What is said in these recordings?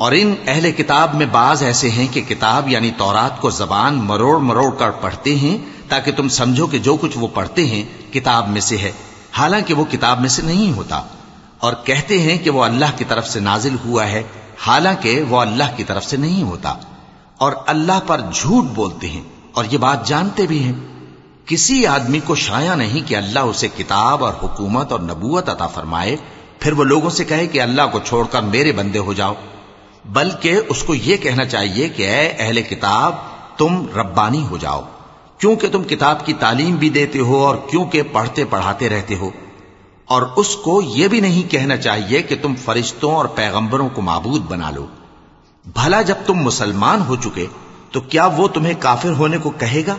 और इन अहले किताब में बाज ऐसे हैं कि किताब यानी तौरात को जबान मरोड़ मरोड़ कर पढ़ते हैं ताकि तुम समझो कि जो कुछ वो पढ़ते हैं किताब में से है हालांकि वो किताब में से नहीं होता और कहते हैं कि वो अल्लाह की तरफ से नाजिल हुआ है हालांकि वो अल्लाह की तरफ से नहीं होता और अल्लाह पर झूठ बोलते हैं और ये बात जानते भी हैं। किसी आदमी को शाया नहीं कि अल्लाह उसे किताब और हुकूमत और नबूवत अता फरमाए, फिर वो लोगों से कहे कि अल्लाह को छोड़कर मेरे बंदे हो जाओ। बल्कि उसको यह कहना चाहिए कि अहले किताब, तुम रब्बानी हो जाओ। क्योंकि तुम किताब की तालीम भी देते हो और क्योंकि पढ़ते पढ़ाते रहते हो। और उसको यह भी नहीं कहना चाहिए कि तुम फरिश्तों और पैगंबरों को माबूद बना लो। भला जब तुम मुसलमान हो चुके तो क्या वो तुम्हें काफिर होने को कहेगा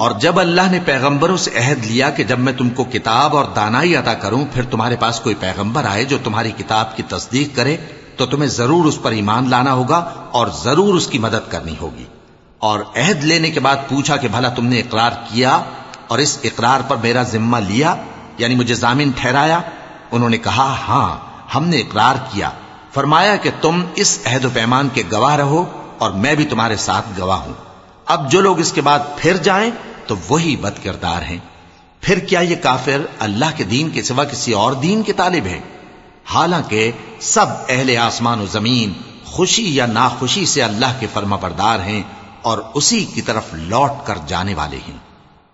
और जब अल्लाह ने पैगंबरों से अहद लिया कि जब मैं तुमको किताब और दानाई अदा करूँ, फिर तुम्हारे पास कोई पैगंबर आए जो तुम्हारी किताब की तस्दीक करे तो तुम्हें ज़रूर उस पर ईमान लाना होगा और ज़रूर उसकी मदद करनी होगी। और अहद लेने के बाद पूछा कि भला तुमने इकरार किया और इस इकरार पर मेरा जिम्मा लिया, यानी मुझे जामिन ठहराया? उन्होंने कहा, हाँ, हमने इकरार किया। फरमाया कि तुम इस अहद पैमान के गवाह रहो और मैं भी तुम्हारे साथ गवाह हूँ। अब जो लोग इसके बाद फिर जाएं तो वही बद किरदार हैं फिर क्या ये काफिर अल्लाह के दीन के सिवा किसी और दीन के तालिब हैं हालांकि सब अहले आसमान और जमीन खुशी या नाखुशी से अल्लाह के फर्मा बरदार हैं और उसी की तरफ लौट कर जाने वाले हैं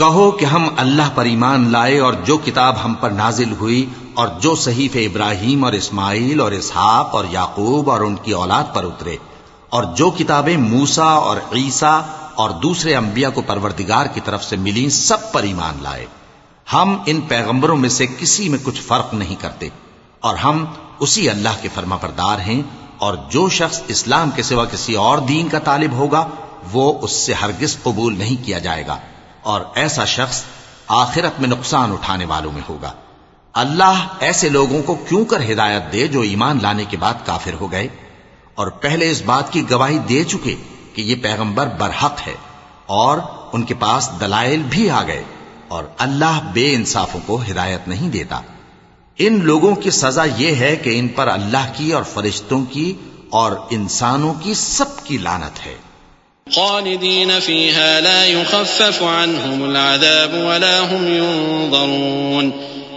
कहो कि हम अल्लाह पर ईमान लाए और जो किताब हम पर नाजिल हुई और जो सहीफ इब्राहिम और इस्माइल और इसहाक और याकूब और उनकी औलाद पर उतरे और जो किताबें मूसा और ईसा और दूसरे अंबिया को परवरदिगार की तरफ़ से मिली, सब पर ईमान लाए। हम इन पैगंबरों में से किसी में कुछ फ़र्क नहीं करते, और हम उसी अल्लाह के फर्मा बरदार हैं, और जो शख्स इस्लाम के सिवा किसी और दीन का तालिब होगा, वो उससे हरगिज कबूल नहीं किया जाएगा, और ऐसा शख्स आखिरत में नुकसान उठाने वालों में होगा। अल्लाह ऐसे लोगों को क्यों कर हिदायत दे जो ईमान लाने के बाद काफिर हो गए? और पहले इस बात की गवाही दे चुके कि ये पैगंबर बरहक है और उनके पास दलाइल भी आ गए और अल्लाह बे इंसाफों को हिदायत नहीं देता। इन लोगों की सजा यह है कि इन पर अल्लाह की और फरिश्तों की और इंसानों की सबकी लानत है। खालिदीन फीहा ला युखफ्फफ अन्हुम अज़ाब वला हुम युनज़रून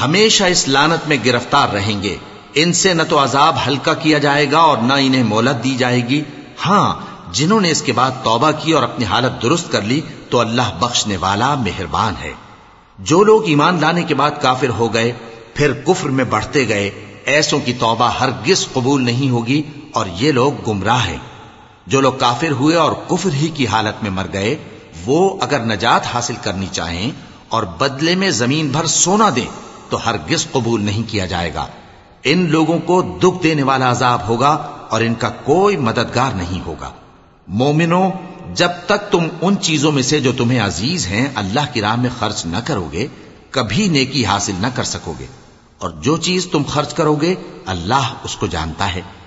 हमेशा इस लानत में गिरफ्तार रहेंगे इनसे न तो अजाब हल्का किया जाएगा और न इन्हें मोहलत दी जाएगी हाँ जिन्होंने इसके बाद तौबा की और अपनी हालत दुरुस्त कर ली तो अल्लाह बख्शने वाला मेहरबान है जो लोग ईमान लाने के बाद काफिर हो गए फिर कुफ्र में बढ़ते गए ऐसों की तौबा हरगिज कबूल नहीं होगी और ये लोग गुमराह हैं जो लोग काफिर हुए और कुफर ही की हालत में मर गए, वो अगर नजात हासिल करनी चाहें और बदले में ज़मीन भर सोना दें तो हर हरगिज कबूल नहीं किया जाएगा। इन लोगों को दुख देने वाला अजाब होगा और इनका कोई मददगार नहीं होगा। मोमिनो, जब तक तुम उन चीज़ों में से जो तुम्हें अज़ीज़ हैं, अल्लाह की राह में खर्च न करोगे, कभी नेकी हासिल न कर सकोगे। और जो चीज़ तुम खर्च करोगे, अल्लाह उसको जानता है।